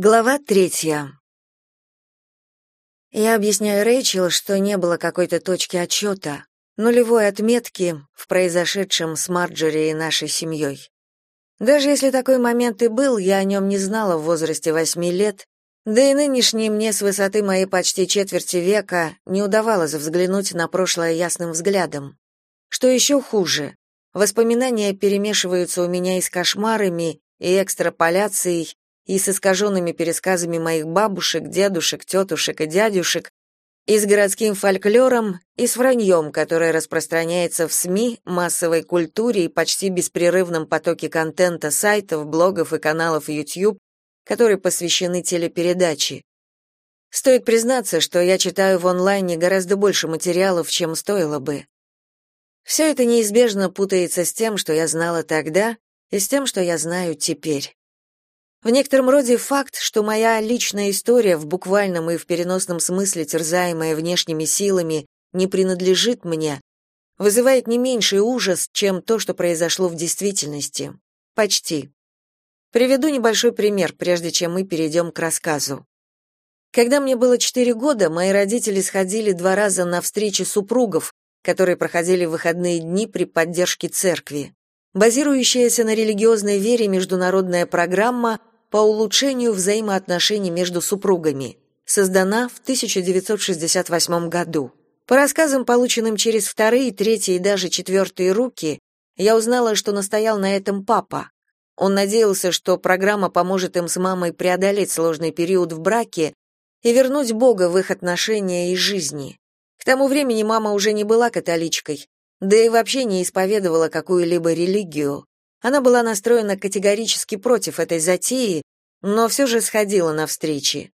Глава третья. Я объясняю Рэйчел, что не было какой-то точки отчета, нулевой отметки в произошедшем с Марджори и нашей семьей. Даже если такой момент и был, я о нем не знала в возрасте восьми лет, да и нынешней мне с высоты моей почти четверти века не удавалось взглянуть на прошлое ясным взглядом. Что еще хуже, воспоминания перемешиваются у меня и с кошмарами, и экстраполяцией, и с искаженными пересказами моих бабушек, дедушек, тетушек и дядюшек, и с городским фольклором, и с враньем, которое распространяется в СМИ, массовой культуре и почти беспрерывном потоке контента сайтов, блогов и каналов YouTube, которые посвящены телепередаче. Стоит признаться, что я читаю в онлайне гораздо больше материалов, чем стоило бы. Все это неизбежно путается с тем, что я знала тогда, и с тем, что я знаю теперь. В некотором роде факт, что моя личная история в буквальном и в переносном смысле терзаемая внешними силами не принадлежит мне, вызывает не меньший ужас, чем то, что произошло в действительности. Почти. Приведу небольшой пример, прежде чем мы перейдем к рассказу. Когда мне было четыре года, мои родители сходили два раза на встречи супругов, которые проходили в выходные дни при поддержке церкви. Базирующаяся на религиозной вере международная программа по улучшению взаимоотношений между супругами, создана в 1968 году. По рассказам, полученным через вторые, третьи и даже четвертые руки, я узнала, что настоял на этом папа. Он надеялся, что программа поможет им с мамой преодолеть сложный период в браке и вернуть Бога в их отношения и жизни. К тому времени мама уже не была католичкой, да и вообще не исповедовала какую-либо религию. Она была настроена категорически против этой затеи, но все же сходила на встречи.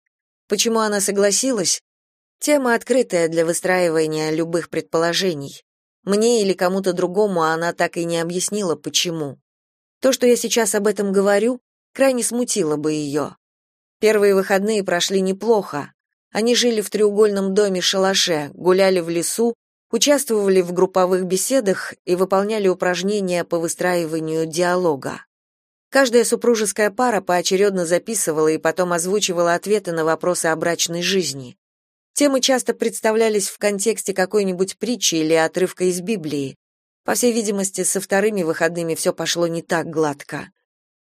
Почему она согласилась? Тема открытая для выстраивания любых предположений. Мне или кому-то другому она так и не объяснила, почему. То, что я сейчас об этом говорю, крайне смутило бы ее. Первые выходные прошли неплохо. Они жили в треугольном доме-шалаше, гуляли в лесу, участвовали в групповых беседах и выполняли упражнения по выстраиванию диалога. Каждая супружеская пара поочередно записывала и потом озвучивала ответы на вопросы о брачной жизни. Темы часто представлялись в контексте какой-нибудь притчи или отрывка из Библии. По всей видимости, со вторыми выходными все пошло не так гладко.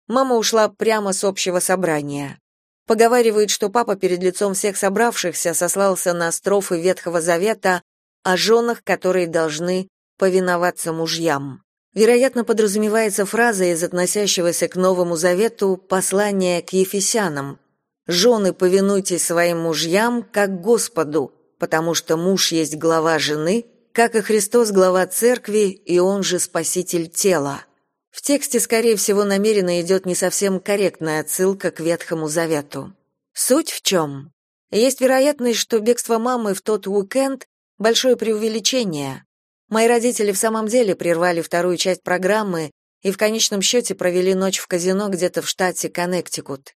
Мама ушла прямо с общего собрания. Поговаривают, что папа перед лицом всех собравшихся сослался на строфы Ветхого Завета о женах, которые должны повиноваться мужьям. Вероятно, подразумевается фраза из относящегося к Новому Завету послания к Ефесянам. «Жены, повинуйтесь своим мужьям, как Господу, потому что муж есть глава жены, как и Христос глава церкви, и он же спаситель тела». В тексте, скорее всего, намеренно идет не совсем корректная отсылка к Ветхому Завету. Суть в чем? Есть вероятность, что бегство мамы в тот уикенд Большое преувеличение. Мои родители в самом деле прервали вторую часть программы и в конечном счете провели ночь в казино где-то в штате Коннектикут.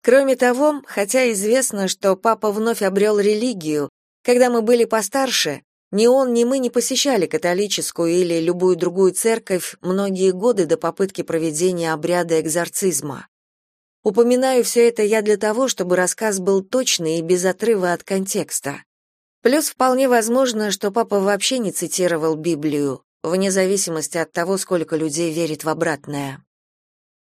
Кроме того, хотя известно, что папа вновь обрел религию, когда мы были постарше, ни он, ни мы не посещали католическую или любую другую церковь многие годы до попытки проведения обряда экзорцизма. Упоминаю все это я для того, чтобы рассказ был точный и без отрыва от контекста. Плюс вполне возможно, что папа вообще не цитировал Библию, вне зависимости от того, сколько людей верит в обратное.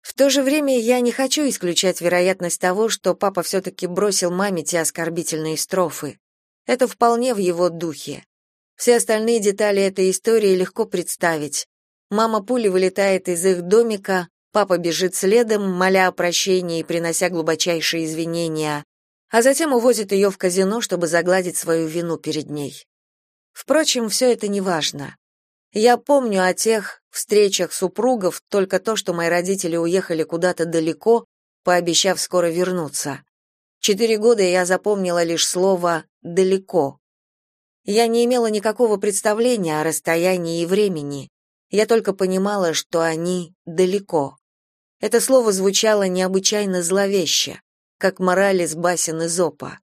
В то же время я не хочу исключать вероятность того, что папа все-таки бросил маме те оскорбительные строфы. Это вполне в его духе. Все остальные детали этой истории легко представить. Мама пули вылетает из их домика, папа бежит следом, моля о прощении и принося глубочайшие извинения, а затем увозит ее в казино, чтобы загладить свою вину перед ней. Впрочем, все это не важно. Я помню о тех встречах супругов только то, что мои родители уехали куда-то далеко, пообещав скоро вернуться. Четыре года я запомнила лишь слово «далеко». Я не имела никакого представления о расстоянии и времени. Я только понимала, что они далеко. Это слово звучало необычайно зловеще как мораль из басен Изопа.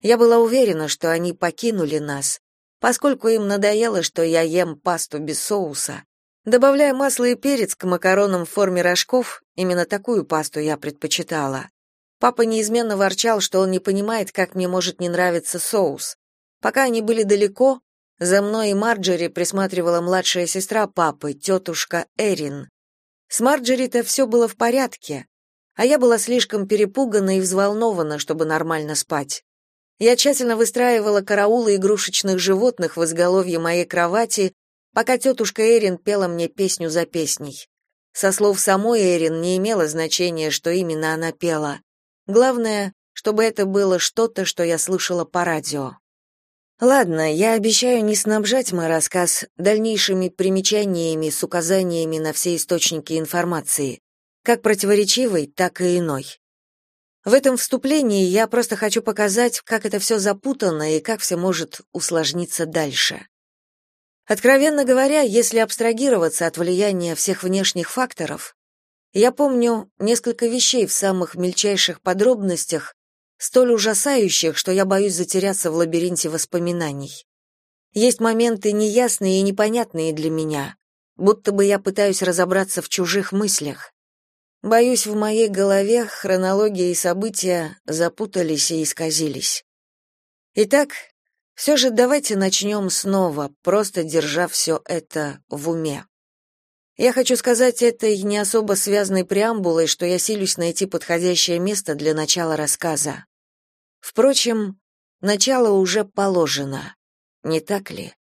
Я была уверена, что они покинули нас, поскольку им надоело, что я ем пасту без соуса. Добавляя масло и перец к макаронам в форме рожков, именно такую пасту я предпочитала. Папа неизменно ворчал, что он не понимает, как мне может не нравиться соус. Пока они были далеко, за мной и Марджери присматривала младшая сестра папы, тетушка Эрин. С Марджери-то все было в порядке, а я была слишком перепугана и взволнована, чтобы нормально спать. Я тщательно выстраивала караулы игрушечных животных в изголовье моей кровати, пока тетушка Эрин пела мне песню за песней. Со слов самой Эрин не имело значения, что именно она пела. Главное, чтобы это было что-то, что я слышала по радио. Ладно, я обещаю не снабжать мой рассказ дальнейшими примечаниями с указаниями на все источники информации, как противоречивой, так и иной. В этом вступлении я просто хочу показать, как это все запутано и как все может усложниться дальше. Откровенно говоря, если абстрагироваться от влияния всех внешних факторов, я помню несколько вещей в самых мельчайших подробностях, столь ужасающих, что я боюсь затеряться в лабиринте воспоминаний. Есть моменты неясные и непонятные для меня, будто бы я пытаюсь разобраться в чужих мыслях. Боюсь, в моей голове хронология и события запутались и исказились. Итак, все же давайте начнем снова, просто держа все это в уме. Я хочу сказать этой не особо связанной преамбулой, что я силюсь найти подходящее место для начала рассказа. Впрочем, начало уже положено, не так ли?